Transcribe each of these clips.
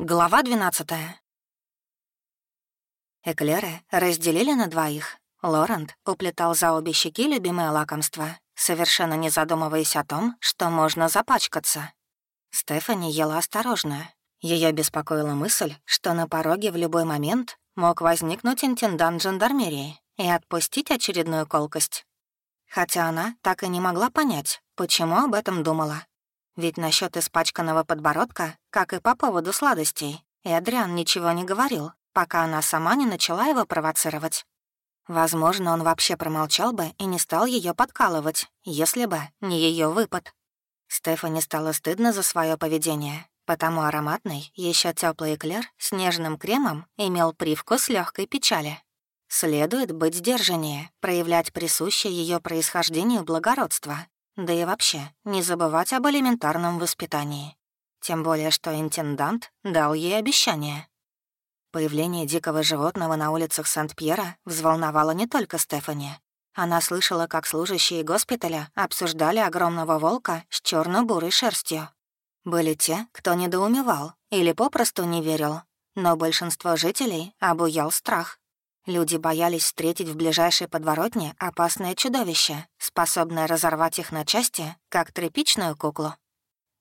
Глава 12 Эклеры разделили на двоих. Лорент уплетал за обе щеки любимое лакомство, совершенно не задумываясь о том, что можно запачкаться. Стефани ела осторожно. Ее беспокоила мысль, что на пороге в любой момент мог возникнуть интендант жандармерии и отпустить очередную колкость. Хотя она так и не могла понять, почему об этом думала. Ведь насчет испачканного подбородка, как и по поводу сладостей, Эдриан ничего не говорил, пока она сама не начала его провоцировать. Возможно, он вообще промолчал бы и не стал ее подкалывать, если бы не ее выпад. Стефани стало стыдно за свое поведение, потому ароматный, еще теплый эклер с нежным кремом имел привкус легкой печали. Следует быть сдержаннее, проявлять присущее ее происхождению благородство, да и вообще, не забывать об элементарном воспитании. Тем более, что интендант дал ей обещание. Появление дикого животного на улицах Сент-Пьера взволновало не только Стефани. Она слышала, как служащие госпиталя обсуждали огромного волка с черно бурой шерстью. Были те, кто недоумевал или попросту не верил, но большинство жителей обуял страх. Люди боялись встретить в ближайшей подворотне опасное чудовище, способное разорвать их на части, как тряпичную куклу.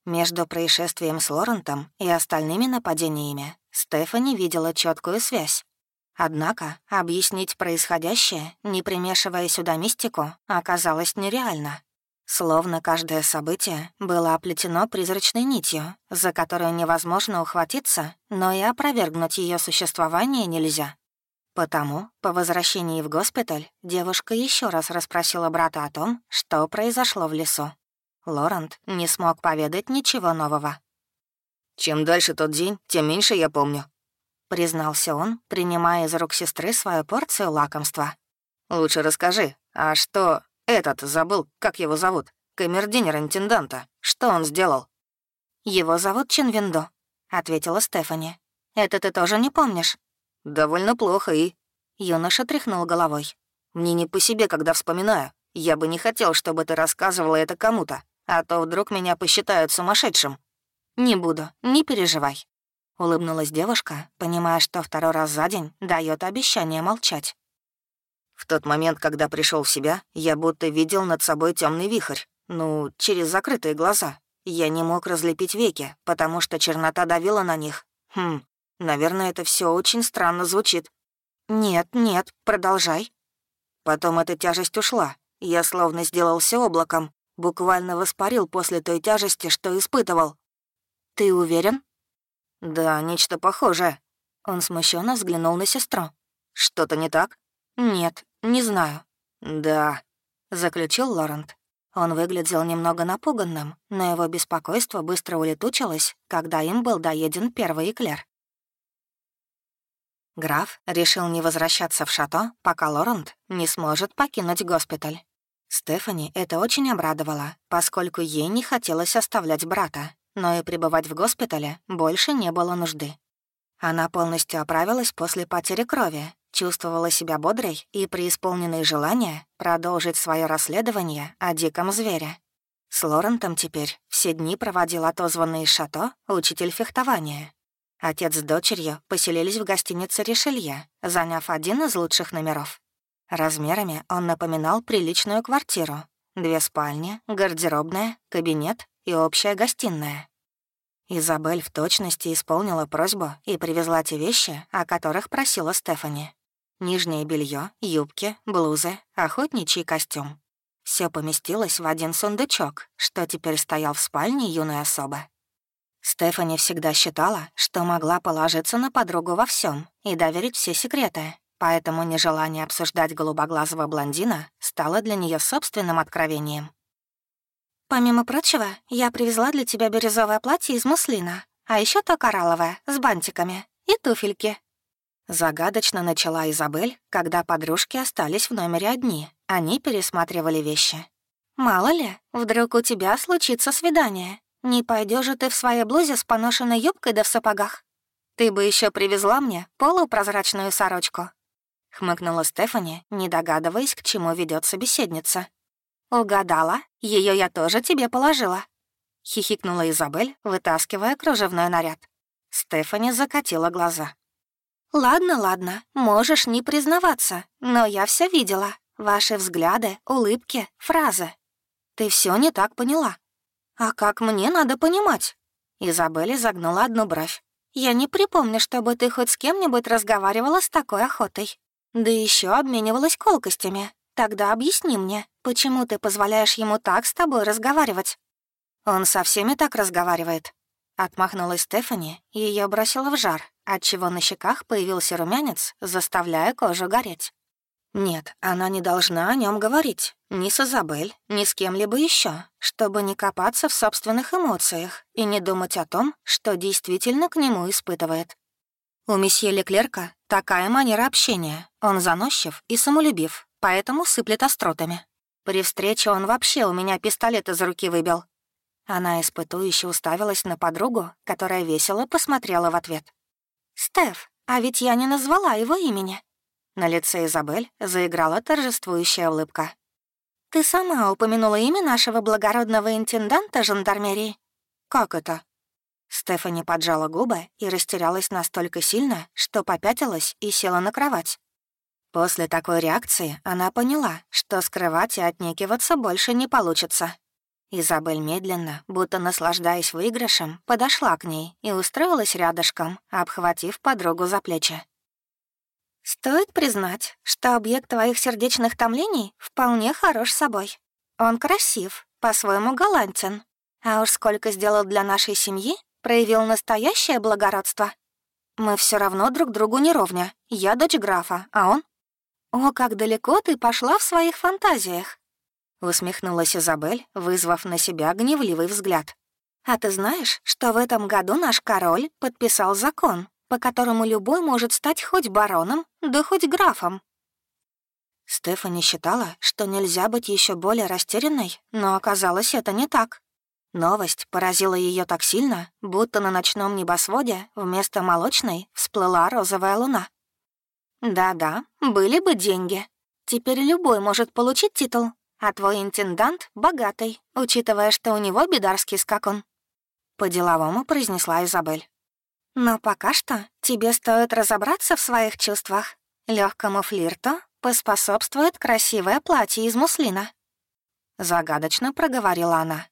Между происшествием с Лорентом и остальными нападениями Стефани видела четкую связь. Однако объяснить происходящее, не примешивая сюда мистику, оказалось нереально. Словно каждое событие было оплетено призрачной нитью, за которую невозможно ухватиться, но и опровергнуть ее существование нельзя. Потому, по возвращении в госпиталь, девушка еще раз расспросила брата о том, что произошло в лесу. Лорент не смог поведать ничего нового. «Чем дальше тот день, тем меньше я помню», — признался он, принимая из рук сестры свою порцию лакомства. «Лучше расскажи, а что этот забыл, как его зовут? Камердинер интенданта. Что он сделал?» «Его зовут Чинвиндо», — ответила Стефани. «Это ты тоже не помнишь?» «Довольно плохо и...» Юноша тряхнул головой. «Мне не по себе, когда вспоминаю. Я бы не хотел, чтобы ты рассказывала это кому-то, а то вдруг меня посчитают сумасшедшим». «Не буду, не переживай», — улыбнулась девушка, понимая, что второй раз за день дает обещание молчать. В тот момент, когда пришел в себя, я будто видел над собой темный вихрь. Ну, через закрытые глаза. Я не мог разлепить веки, потому что чернота давила на них. Хм, Наверное, это все очень странно звучит. Нет, нет, продолжай. Потом эта тяжесть ушла. Я словно сделался облаком, буквально воспарил после той тяжести, что испытывал. Ты уверен? Да, нечто похожее. Он смущенно взглянул на сестру. Что-то не так? Нет, не знаю. Да, заключил Лорент. Он выглядел немного напуганным, но его беспокойство быстро улетучилось, когда им был доеден первый эклер. Граф решил не возвращаться в шато, пока Лорент не сможет покинуть госпиталь. Стефани это очень обрадовало, поскольку ей не хотелось оставлять брата, но и пребывать в госпитале больше не было нужды. Она полностью оправилась после потери крови, чувствовала себя бодрой и преисполненной желания продолжить свое расследование о диком звере. С Лорентом теперь все дни проводил отозванный из шато учитель фехтования, Отец с дочерью поселились в гостинице «Ришелье», заняв один из лучших номеров. Размерами он напоминал приличную квартиру. Две спальни, гардеробная, кабинет и общая гостиная. Изабель в точности исполнила просьбу и привезла те вещи, о которых просила Стефани. Нижнее белье, юбки, блузы, охотничий костюм. Все поместилось в один сундучок, что теперь стоял в спальне юной особы. Стефани всегда считала, что могла положиться на подругу во всем и доверить все секреты, поэтому нежелание обсуждать голубоглазого блондина стало для нее собственным откровением. «Помимо прочего, я привезла для тебя бирюзовое платье из муслина, а еще то коралловое, с бантиками, и туфельки». Загадочно начала Изабель, когда подружки остались в номере одни. Они пересматривали вещи. «Мало ли, вдруг у тебя случится свидание, не пойдешь же ты в своей блузе с поношенной юбкой да в сапогах. Ты бы еще привезла мне полупрозрачную сорочку. Хмыкнула Стефани, не догадываясь, к чему ведет собеседница. «Угадала, ее я тоже тебе положила», — хихикнула Изабель, вытаскивая кружевной наряд. «С Стефани закатила глаза. «Ладно, ладно, можешь не признаваться, но я все видела. Ваши взгляды, улыбки, фразы. Ты все не так поняла. А как мне надо понимать?» Изабель загнула одну бровь. «Я не припомню, чтобы ты хоть с кем-нибудь разговаривала с такой охотой. Да еще обменивалась колкостями. Тогда объясни мне, почему ты позволяешь ему так с тобой разговаривать?» «Он со всеми так разговаривает», Отмахнулась Стефани, и ее бросило в жар, отчего на щеках появился румянец, заставляя кожу гореть. Нет, она не должна о нем говорить, ни с Изабель, ни с кем-либо еще, чтобы не копаться в собственных эмоциях и не думать о том, что действительно к нему испытывает. У месье Леклерка такая манера общения. Он заносчив и самолюбив, поэтому сыплет остротами. При встрече он вообще у меня пистолет из руки выбил, она испытующе уставилась на подругу, которая весело посмотрела в ответ. «Стеф, а ведь я не назвала его имени». На лице Изабель заиграла торжествующая улыбка. «Ты сама упомянула имя нашего благородного интенданта жандармерии?» «Как это?» Стефани поджала губы и растерялась настолько сильно, что попятилась и села на кровать. После такой реакции она поняла, что скрывать и отнекиваться больше не получится. Изабель медленно, будто наслаждаясь выигрышем, подошла к ней и устроилась рядышком, обхватив подругу за плечи. «Стоит признать, что объект твоих сердечных томлений вполне хорош собой. Он красив, по-своему галантен. А уж сколько сделал для нашей семьи, проявил настоящее благородство. Мы все равно друг другу не ровня. Я дочь графа, а он... О, как далеко ты пошла в своих фантазиях. Усмехнулась Изабель, вызвав на себя гневливый взгляд. «А ты знаешь, что в этом году наш король подписал закон, по которому любой может стать хоть бароном, да хоть графом?» Стефани считала, что нельзя быть еще более растерянной, но оказалось, это не так. Новость поразила ее так сильно, будто на ночном небосводе вместо молочной всплыла розовая луна. «Да-да, были бы деньги. Теперь любой может получить титул, а твой интендант богатый, учитывая, что у него бедарский скакун». По-деловому произнесла Изабель. «Но пока что тебе стоит разобраться в своих чувствах. Легкому флирту поспособствует красивое платье из муслина». Загадочно проговорила она.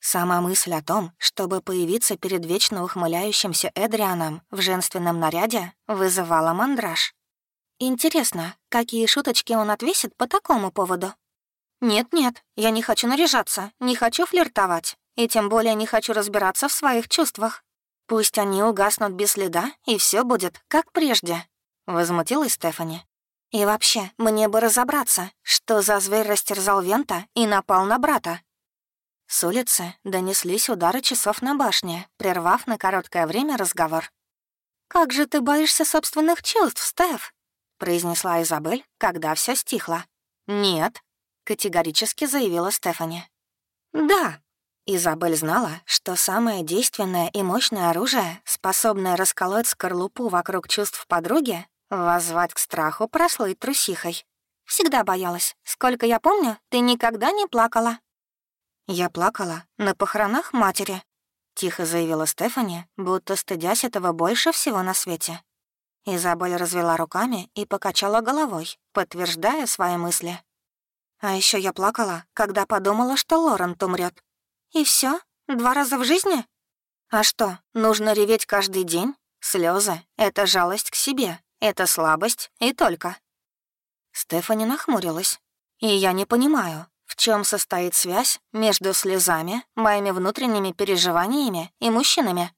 Сама мысль о том, чтобы появиться перед вечно ухмыляющимся Эдрианом в женственном наряде, вызывала мандраж. Интересно, какие шуточки он отвесит по такому поводу? «Нет-нет, я не хочу наряжаться, не хочу флиртовать, и тем более не хочу разбираться в своих чувствах. Пусть они угаснут без следа, и все будет как прежде», — возмутилась Стефани. «И вообще, мне бы разобраться, что за зверь растерзал Вента и напал на брата». С улицы донеслись удары часов на башне, прервав на короткое время разговор. «Как же ты боишься собственных чувств, Стеф?» — произнесла Изабель, когда все стихло. «Нет», — категорически заявила Стефани. «Да». Изабель знала, что самое действенное и мощное оружие, способное расколоть скорлупу вокруг чувств подруги, воззвать к страху прослыть трусихой. «Всегда боялась. Сколько я помню, ты никогда не плакала». «Я плакала на похоронах матери», — тихо заявила Стефани, будто стыдясь этого больше всего на свете. Изабель развела руками и покачала головой, подтверждая свои мысли. А еще я плакала, когда подумала, что Лорент умрет. И все? Два раза в жизни? А что, нужно реветь каждый день? Слезы — это жалость к себе, это слабость и только. Стефани нахмурилась. И я не понимаю, в чем состоит связь между слезами, моими внутренними переживаниями и мужчинами.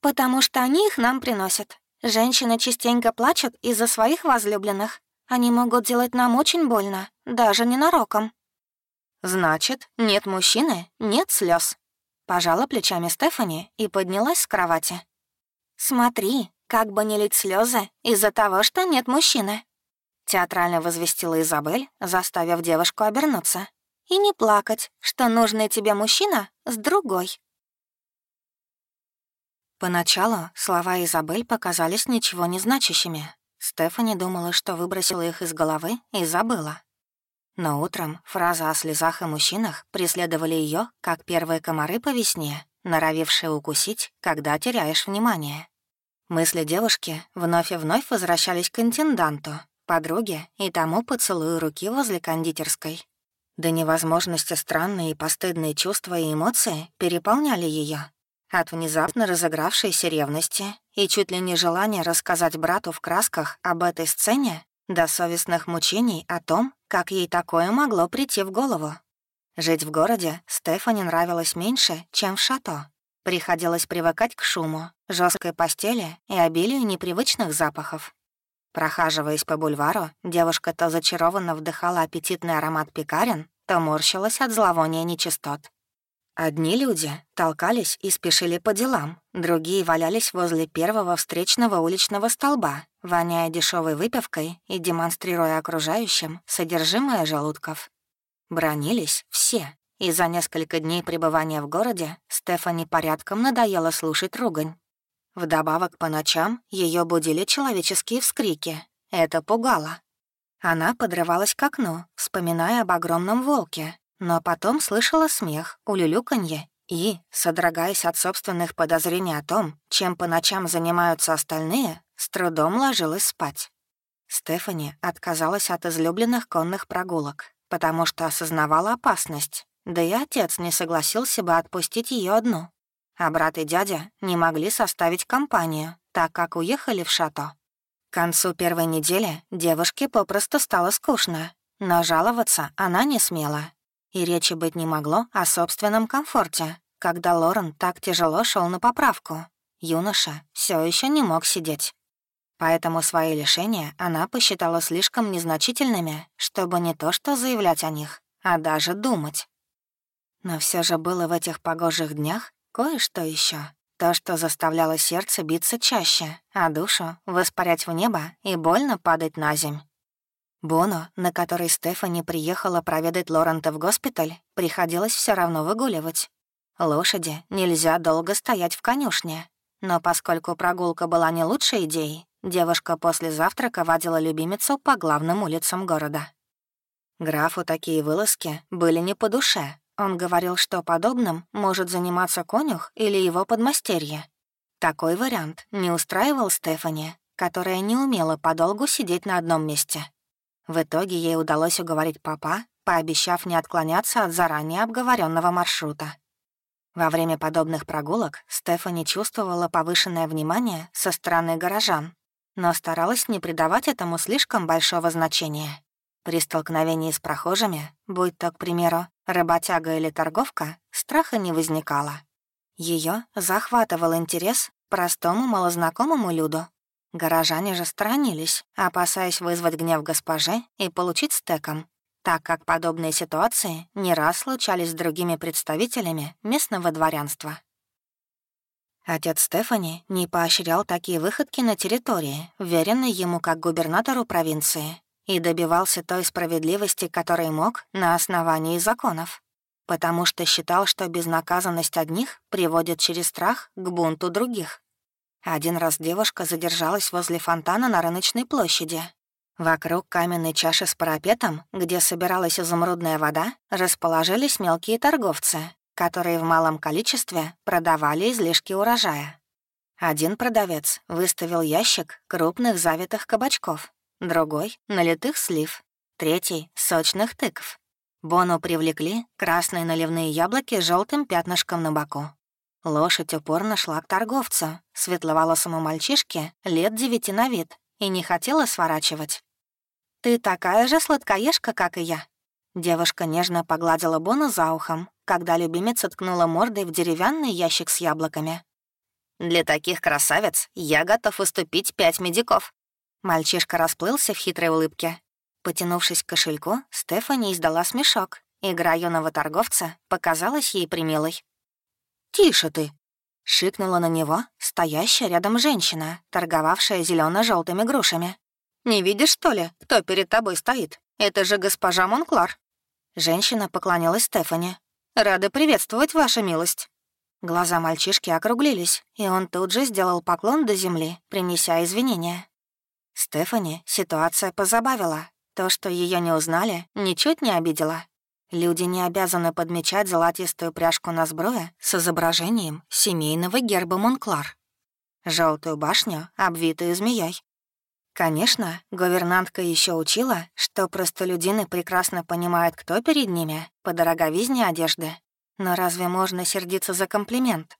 Потому что они их нам приносят. Женщины частенько плачут из-за своих возлюбленных, они могут делать нам очень больно, даже ненароком». «Значит, нет мужчины, нет слез. Пожала плечами Стефани и поднялась с кровати. «Смотри, как бы не лить слезы из-за того, что нет мужчины», театрально возвестила Изабель, заставив девушку обернуться. «И не плакать, что нужный тебе мужчина с другой». Поначалу слова Изабель показались ничего не значащими, Стефани думала, что выбросила их из головы и забыла. Но утром фраза о слезах и мужчинах преследовали ее, как первые комары по весне, норовившие укусить, когда теряешь внимание. Мысли девушки вновь и вновь возвращались к интенданту, подруге и тому поцелую руки возле кондитерской. До невозможности странные и постыдные чувства и эмоции переполняли ее. От внезапно разыгравшейся ревности и чуть ли не желания рассказать брату в красках об этой сцене до совестных мучений о том, как ей такое могло прийти в голову. Жить в городе Стефани нравилось меньше, чем в шато. Приходилось привыкать к шуму, жесткой постели и обилию непривычных запахов. Прохаживаясь по бульвару, девушка то зачарованно вдыхала аппетитный аромат пекарен, то морщилась от зловония нечистот. Одни люди толкались и спешили по делам, другие валялись возле первого встречного уличного столба, воняя дешевой выпивкой и демонстрируя окружающим содержимое желудков. Бронились все, и за несколько дней пребывания в городе Стефани порядком надоело слушать ругань. Вдобавок по ночам ее будили человеческие вскрики. Это пугало. Она подрывалась к окну, вспоминая об огромном волке, но потом слышала смех, улюлюканье и, содрогаясь от собственных подозрений о том, чем по ночам занимаются остальные, с трудом ложилась спать. Стефани отказалась от излюбленных конных прогулок, потому что осознавала опасность, да и отец не согласился бы отпустить ее одну. А брат и дядя не могли составить компанию, так как уехали в шато. К концу первой недели девушке попросту стало скучно, но жаловаться она не смела и речи быть не могло о собственном комфорте, когда Лорен так тяжело шел на поправку. Юноша все еще не мог сидеть. Поэтому свои лишения она посчитала слишком незначительными, чтобы не то что заявлять о них, а даже думать. Но все же было в этих погожих днях кое-что еще, то, что заставляло сердце биться чаще, а душу воспарять в небо и больно падать на земь. Бону, на который Стефани приехала проведать Лорента в госпиталь, приходилось все равно выгуливать. Лошади нельзя долго стоять в конюшне. Но поскольку прогулка была не лучшей идеей, девушка после завтрака водила любимицу по главным улицам города. Графу такие вылазки были не по душе. Он говорил, что подобным может заниматься конюх или его подмастерье. Такой вариант не устраивал Стефани, которая не умела подолгу сидеть на одном месте. В итоге ей удалось уговорить папа, пообещав не отклоняться от заранее обговоренного маршрута. Во время подобных прогулок Стефани чувствовала повышенное внимание со стороны горожан, но старалась не придавать этому слишком большого значения. При столкновении с прохожими, будь то, к примеру, работяга или торговка, страха не возникало. Ее захватывал интерес простому малознакомому люду, Горожане же сторонились, опасаясь вызвать гнев госпожи и получить стеком, так как подобные ситуации не раз случались с другими представителями местного дворянства. Отец Стефани не поощрял такие выходки на территории, веренной ему как губернатору провинции, и добивался той справедливости, которой мог на основании законов, потому что считал, что безнаказанность одних приводит через страх к бунту других. Один раз девушка задержалась возле фонтана на рыночной площади. Вокруг каменной чаши с парапетом, где собиралась изумрудная вода, расположились мелкие торговцы, которые в малом количестве продавали излишки урожая. Один продавец выставил ящик крупных завитых кабачков, другой — налитых слив, третий — сочных тыкв. Бону привлекли красные наливные яблоки с желтым пятнышком на боку. Лошадь упорно шла к торговцу, светловолосому мальчишке, лет девяти на вид, и не хотела сворачивать. «Ты такая же сладкоежка, как и я». Девушка нежно погладила Бону за ухом, когда любимица ткнула мордой в деревянный ящик с яблоками. «Для таких красавиц я готов уступить пять медиков». Мальчишка расплылся в хитрой улыбке. Потянувшись к кошельку, Стефани издала смешок. Игра юного торговца показалась ей примилой. «Тише ты!» — шикнула на него стоящая рядом женщина, торговавшая зелено желтыми грушами. «Не видишь, что ли, кто перед тобой стоит? Это же госпожа Монклар!» Женщина поклонилась Стефани. «Рада приветствовать, ваша милость!» Глаза мальчишки округлились, и он тут же сделал поклон до земли, принеся извинения. Стефани ситуация позабавила. То, что ее не узнали, ничуть не обидела. Люди не обязаны подмечать золотистую пряжку на сбруе с изображением семейного герба Монклар. Желтую башню, обвитую змеей. Конечно, гувернантка еще учила, что простолюдины прекрасно понимают, кто перед ними, по дороговизне одежды. Но разве можно сердиться за комплимент?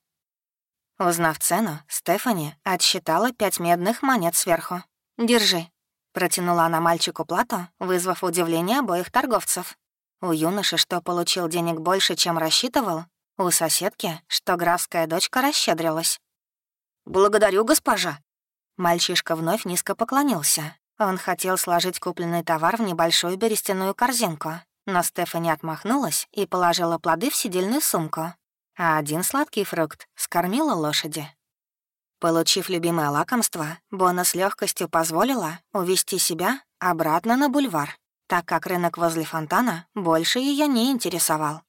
Узнав цену, Стефани отсчитала пять медных монет сверху. «Держи». Протянула она мальчику плату, вызвав удивление обоих торговцев. У юноши, что получил денег больше, чем рассчитывал, у соседки, что графская дочка расщедрилась. «Благодарю, госпожа!» Мальчишка вновь низко поклонился. Он хотел сложить купленный товар в небольшую берестяную корзинку, но Стефани отмахнулась и положила плоды в сидельную сумку, а один сладкий фрукт скормила лошади. Получив любимое лакомство, Бона с легкостью позволила увести себя обратно на бульвар, так как рынок возле фонтана больше ее не интересовал.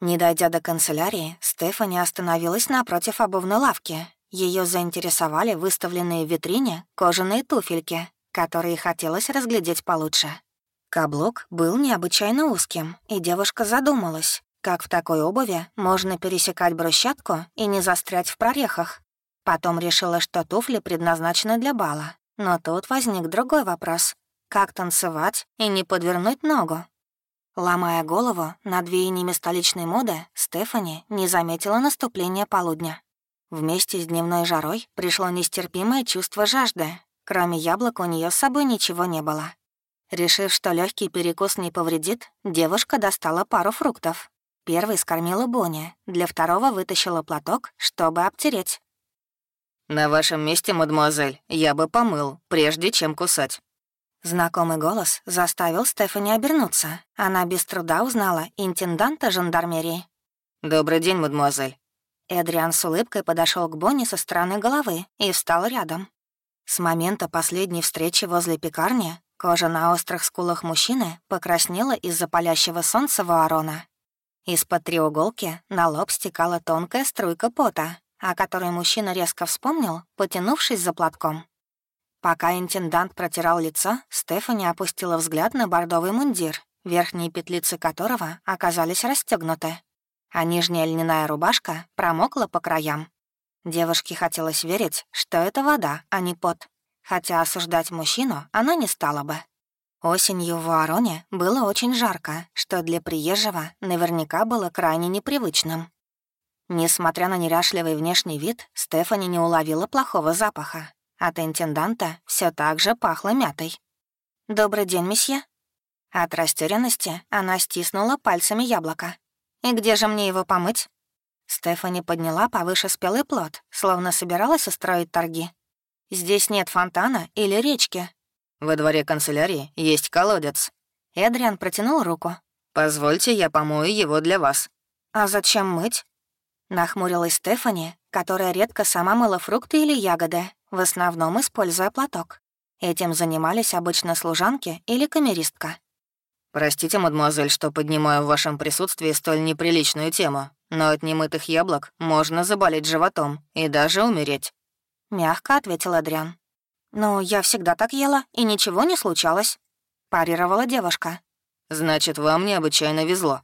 Не дойдя до канцелярии, Стефани остановилась напротив обувной лавки. Ее заинтересовали выставленные в витрине кожаные туфельки, которые хотелось разглядеть получше. Каблук был необычайно узким, и девушка задумалась, как в такой обуви можно пересекать брусчатку и не застрять в прорехах. Потом решила, что туфли предназначены для бала. Но тут возник другой вопрос. Как танцевать и не подвернуть ногу? Ломая голову над веяниями столичной моды, Стефани не заметила наступления полудня. Вместе с дневной жарой пришло нестерпимое чувство жажды. Кроме яблок у нее с собой ничего не было. Решив, что легкий перекус не повредит, девушка достала пару фруктов. Первый скормила Бонни, для второго вытащила платок, чтобы обтереть. «На вашем месте, мадемуазель, я бы помыл, прежде чем кусать». Знакомый голос заставил Стефани обернуться. Она без труда узнала интенданта жандармерии. «Добрый день, мадемуазель». Эдриан с улыбкой подошел к Бонни со стороны головы и встал рядом. С момента последней встречи возле пекарни кожа на острых скулах мужчины покраснела из-за палящего солнца Вуарона. Из-под треуголки на лоб стекала тонкая струйка пота, о которой мужчина резко вспомнил, потянувшись за платком. Пока интендант протирал лицо, Стефани опустила взгляд на бордовый мундир, верхние петлицы которого оказались расстегнуты, а нижняя льняная рубашка промокла по краям. Девушке хотелось верить, что это вода, а не пот, хотя осуждать мужчину она не стала бы. Осенью в Вороне было очень жарко, что для приезжего наверняка было крайне непривычным. Несмотря на неряшливый внешний вид, Стефани не уловила плохого запаха, от интенданта все так же пахло мятой. «Добрый день, месье». От растерянности она стиснула пальцами яблоко. «И где же мне его помыть?» Стефани подняла повыше спелый плод, словно собиралась устроить торги. «Здесь нет фонтана или речки». «Во дворе канцелярии есть колодец». Эдриан протянул руку. «Позвольте, я помою его для вас». «А зачем мыть?» Нахмурилась Стефани, которая редко сама мыла фрукты или ягоды, в основном используя платок. Этим занимались обычно служанки или камеристка. «Простите, мадемуазель, что поднимаю в вашем присутствии столь неприличную тему, но от немытых яблок можно заболеть животом и даже умереть», — мягко ответила Адриан. «Ну, я всегда так ела, и ничего не случалось», — парировала девушка. «Значит, вам необычайно везло».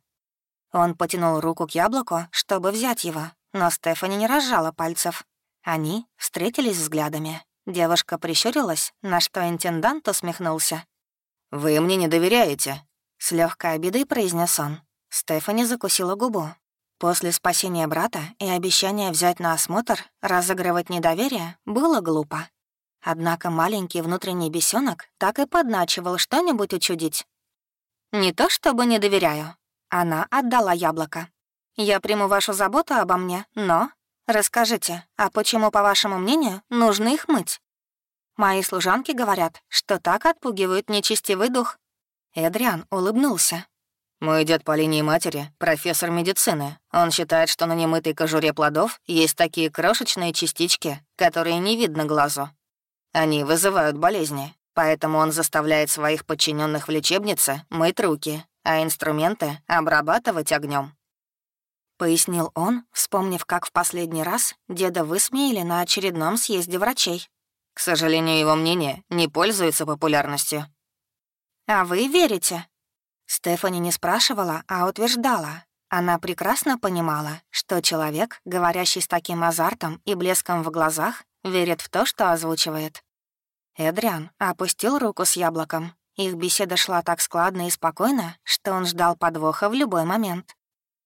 Он потянул руку к яблоку, чтобы взять его, но Стефани не разжала пальцев. Они встретились взглядами. Девушка прищурилась, на что интендант усмехнулся. «Вы мне не доверяете?» С легкой обидой произнес он. Стефани закусила губу. После спасения брата и обещания взять на осмотр, разыгрывать недоверие было глупо. Однако маленький внутренний бесенок так и подначивал что-нибудь учудить. «Не то чтобы не доверяю». Она отдала яблоко. «Я приму вашу заботу обо мне, но Расскажите, а почему, по вашему мнению, нужно их мыть? Мои служанки говорят, что так отпугивают нечестивый дух. Эдриан улыбнулся. Мой дед по линии матери — профессор медицины. Он считает, что на немытой кожуре плодов есть такие крошечные частички, которые не видно глазу. Они вызывают болезни, поэтому он заставляет своих подчиненных в лечебнице мыть руки, а инструменты обрабатывать огнем пояснил он, вспомнив, как в последний раз деда высмеяли на очередном съезде врачей. К сожалению, его мнение не пользуется популярностью. «А вы верите?» Стефани не спрашивала, а утверждала. Она прекрасно понимала, что человек, говорящий с таким азартом и блеском в глазах, верит в то, что озвучивает. Эдриан опустил руку с яблоком. Их беседа шла так складно и спокойно, что он ждал подвоха в любой момент.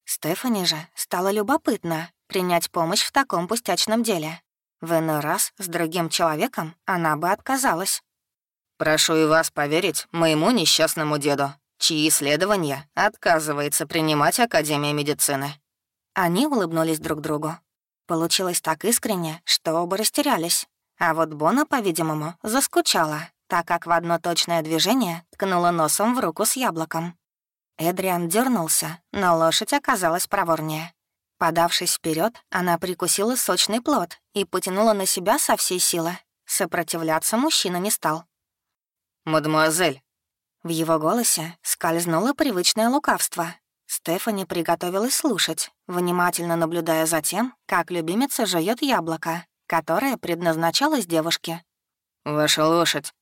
Стефани же стало любопытно принять помощь в таком пустячном деле. В иной раз с другим человеком она бы отказалась. «Прошу и вас поверить моему несчастному деду, чьи исследования отказывается принимать Академия медицины». Они улыбнулись друг другу. Получилось так искренне, что оба растерялись. А вот Бона, по-видимому, заскучала, так как в одно точное движение ткнула носом в руку с яблоком. Эдриан дернулся, но лошадь оказалась проворнее. Подавшись вперед, она прикусила сочный плод и потянула на себя со всей силы. Сопротивляться мужчина не стал. «Мадемуазель!» В его голосе скользнуло привычное лукавство. Стефани приготовилась слушать, внимательно наблюдая за тем, как любимица жует яблоко, которое предназначалось девушке. «Ваша лошадь!»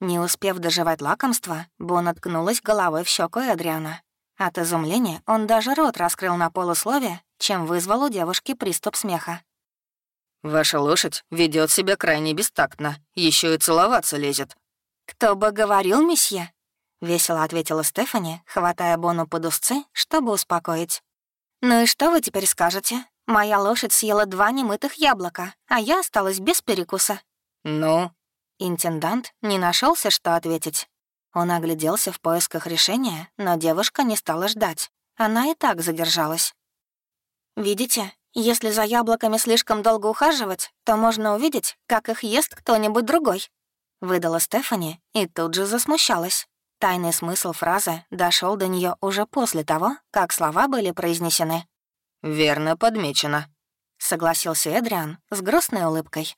Не успев доживать лакомство, Бон откнулась головой в щеку Эдриана. От изумления он даже рот раскрыл на полусловие, чем вызвал у девушки приступ смеха. «Ваша лошадь ведет себя крайне бестактно, еще и целоваться лезет». «Кто бы говорил, месье?» — весело ответила Стефани, хватая Бону под узцы, чтобы успокоить. «Ну и что вы теперь скажете? Моя лошадь съела два немытых яблока, а я осталась без перекуса». «Ну?» Интендант не нашелся, что ответить. Он огляделся в поисках решения, но девушка не стала ждать. Она и так задержалась. «Видите, если за яблоками слишком долго ухаживать, то можно увидеть, как их ест кто-нибудь другой», — выдала Стефани и тут же засмущалась. Тайный смысл фразы дошел до нее уже после того, как слова были произнесены. «Верно подмечено», — согласился Эдриан с грустной улыбкой.